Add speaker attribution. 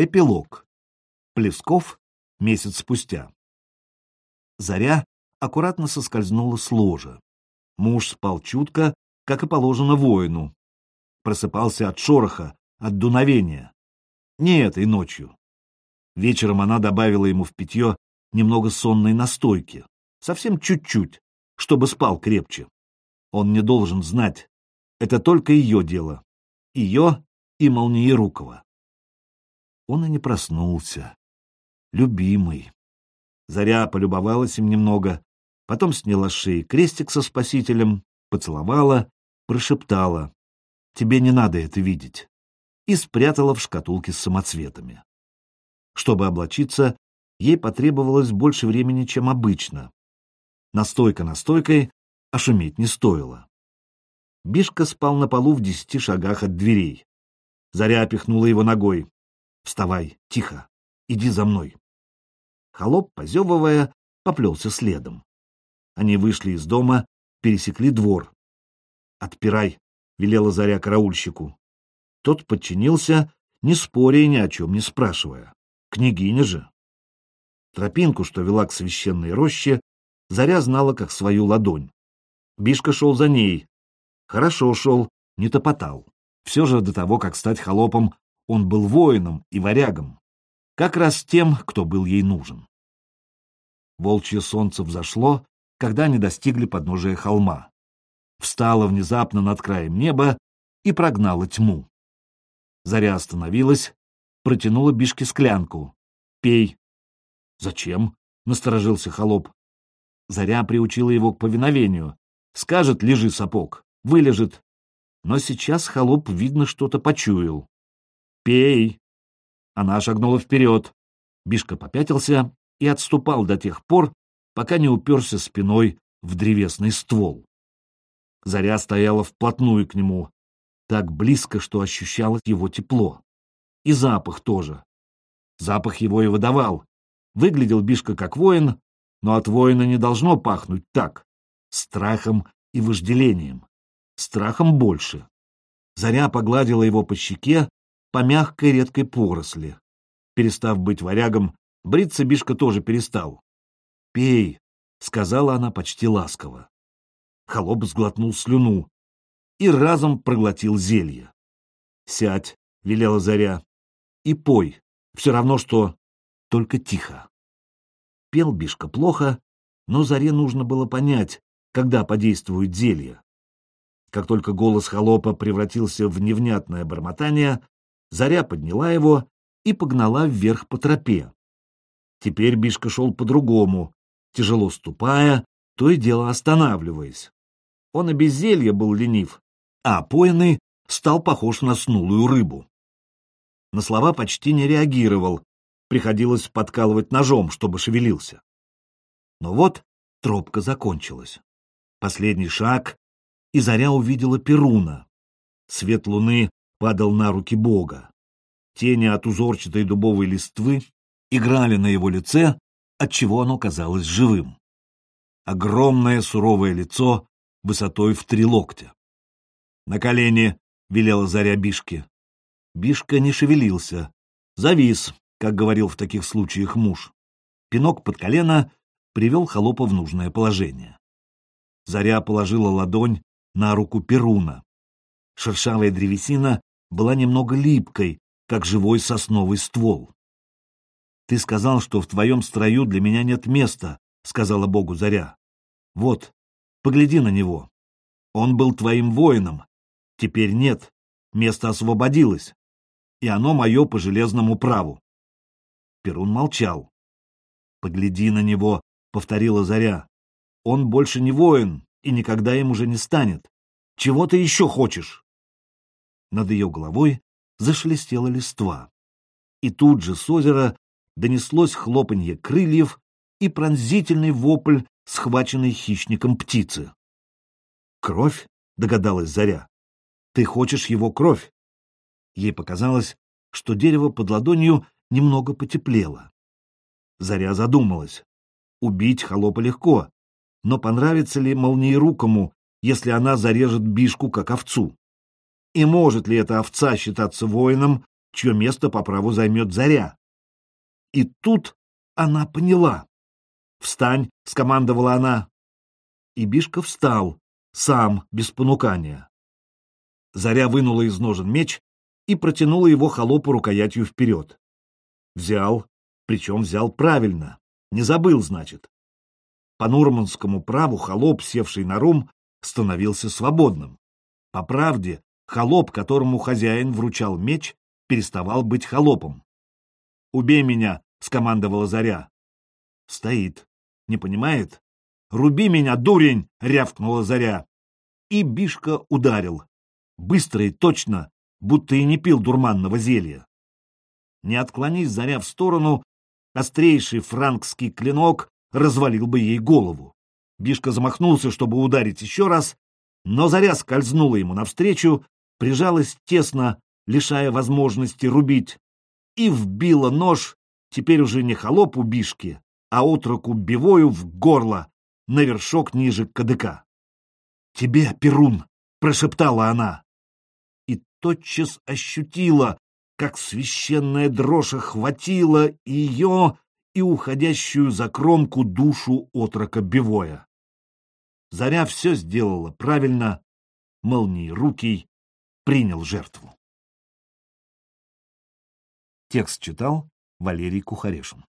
Speaker 1: Эпилог. Плесков месяц спустя. Заря аккуратно соскользнула с ложа. Муж спал чутко, как и положено воину. Просыпался от шороха, от дуновения. Не этой ночью. Вечером она добавила ему в питье немного сонной настойки. Совсем чуть-чуть, чтобы спал крепче. Он не должен знать. Это только ее дело. Ее и Молниерукова он и не проснулся. Любимый. Заря полюбовалась им немного, потом сняла с шеи крестик со спасителем, поцеловала, прошептала «Тебе не надо это видеть» и спрятала в шкатулке с самоцветами. Чтобы облачиться, ей потребовалось больше времени, чем обычно. Настойка настойкой, а шуметь не стоило. Бишка спал на полу в десяти шагах от дверей. Заря опихнула его ногой. Вставай, тихо, иди за мной. Холоп, позевывая, поплелся следом. Они вышли из дома, пересекли двор. «Отпирай», — велела Заря караульщику. Тот подчинился, не споря и ни о чем не спрашивая. Княгиня же. Тропинку, что вела к священной роще, Заря знала как свою ладонь. Бишка шел за ней. Хорошо шел, не топотал. Все же до того, как стать холопом, он был воином и варягом, как раз тем, кто был ей нужен. Волчье солнце взошло, когда они достигли подножия холма. Встало внезапно над краем неба и прогнало тьму. Заря остановилась, протянула Бишке склянку. «Пей». «Зачем?» — насторожился холоп. Заря приучила его к повиновению. Скажет, лежи, сапог, вылежит. Но сейчас холоп, видно, что-то почуял. «Пей!» Она шагнула вперед. Бишка попятился и отступал до тех пор, пока не уперся спиной в древесный ствол. Заря стояла вплотную к нему, так близко, что ощущалось его тепло. И запах тоже. Запах его и выдавал. Выглядел Бишка как воин, но от воина не должно пахнуть так. Страхом и вожделением. Страхом больше. Заря погладила его по щеке, по мягкой редкой поросли. Перестав быть варягом, бриться Бишка тоже перестал. «Пей», — сказала она почти ласково. Холоп сглотнул слюну и разом проглотил зелье. «Сядь», — велела Заря, — «и пой, все равно что, только тихо». Пел Бишка плохо, но Заре нужно было понять, когда подействует зелье. Как только голос холопа превратился в невнятное бормотание, Заря подняла его и погнала вверх по тропе. Теперь Бишка шел по-другому, тяжело ступая, то и дело останавливаясь. Он и без зелья был ленив, а опоенный стал похож на снулую рыбу. На слова почти не реагировал, приходилось подкалывать ножом, чтобы шевелился. Но вот тропка закончилась. Последний шаг, и Заря увидела Перуна. Свет луны падал на руки Бога. Тени от узорчатой дубовой листвы играли на его лице, отчего оно казалось живым. Огромное суровое лицо высотой в три локтя. «На колени!» — велела Заря Бишке. Бишка не шевелился. Завис, как говорил в таких случаях муж. Пинок под колено привел холопа в нужное положение. Заря положила ладонь на руку Перуна. Шершавая древесина была немного липкой, как живой сосновый ствол. «Ты сказал, что в твоем строю для меня нет места», — сказала Богу Заря. «Вот, погляди на него. Он был твоим воином. Теперь нет, место освободилось, и оно мое по железному праву». Перун молчал. «Погляди на него», — повторила Заря. «Он больше не воин и никогда им уже не станет. Чего ты еще хочешь?» Над ее головой зашелестела листва. И тут же с озера донеслось хлопанье крыльев и пронзительный вопль, схваченной хищником птицы. «Кровь?» — догадалась Заря. «Ты хочешь его кровь?» Ей показалось, что дерево под ладонью немного потеплело. Заря задумалась. Убить холопа легко, но понравится ли молниерукому, если она зарежет бишку, как овцу? И может ли эта овца считаться воином, чье место по праву займет Заря. И тут она поняла. «Встань!» — скомандовала она. И Бишка встал, сам, без понукания. Заря вынула из ножен меч и протянула его холопу рукоятью вперед. Взял, причем взял правильно, не забыл, значит. По нурманскому праву холоп, севший на рум, становился свободным. По правде, холоп, которому хозяин вручал меч, переставал быть холопом. «Убей меня!» — скомандовала Заря. Стоит. Не понимает? «Руби меня, дурень!» — рявкнула Заря. И Бишка ударил. Быстро и точно, будто и не пил дурманного зелья. Не отклонись Заря в сторону, острейший франкский клинок развалил бы ей голову. Бишка замахнулся, чтобы ударить еще раз, но Заря скользнула ему навстречу, прижалась тесно, лишая возможности рубить, и вбила нож, теперь уже не холопу Бишки, а отроку Бивою в горло, на вершок ниже кадыка. «Тебе, Перун!» — прошептала она. И тотчас ощутила, как священная дрожь охватила ее и уходящую за кромку душу отрока Бивоя. Заря все сделала правильно, молниерукий принял жертву. Текст читал Валерий Кухарешин.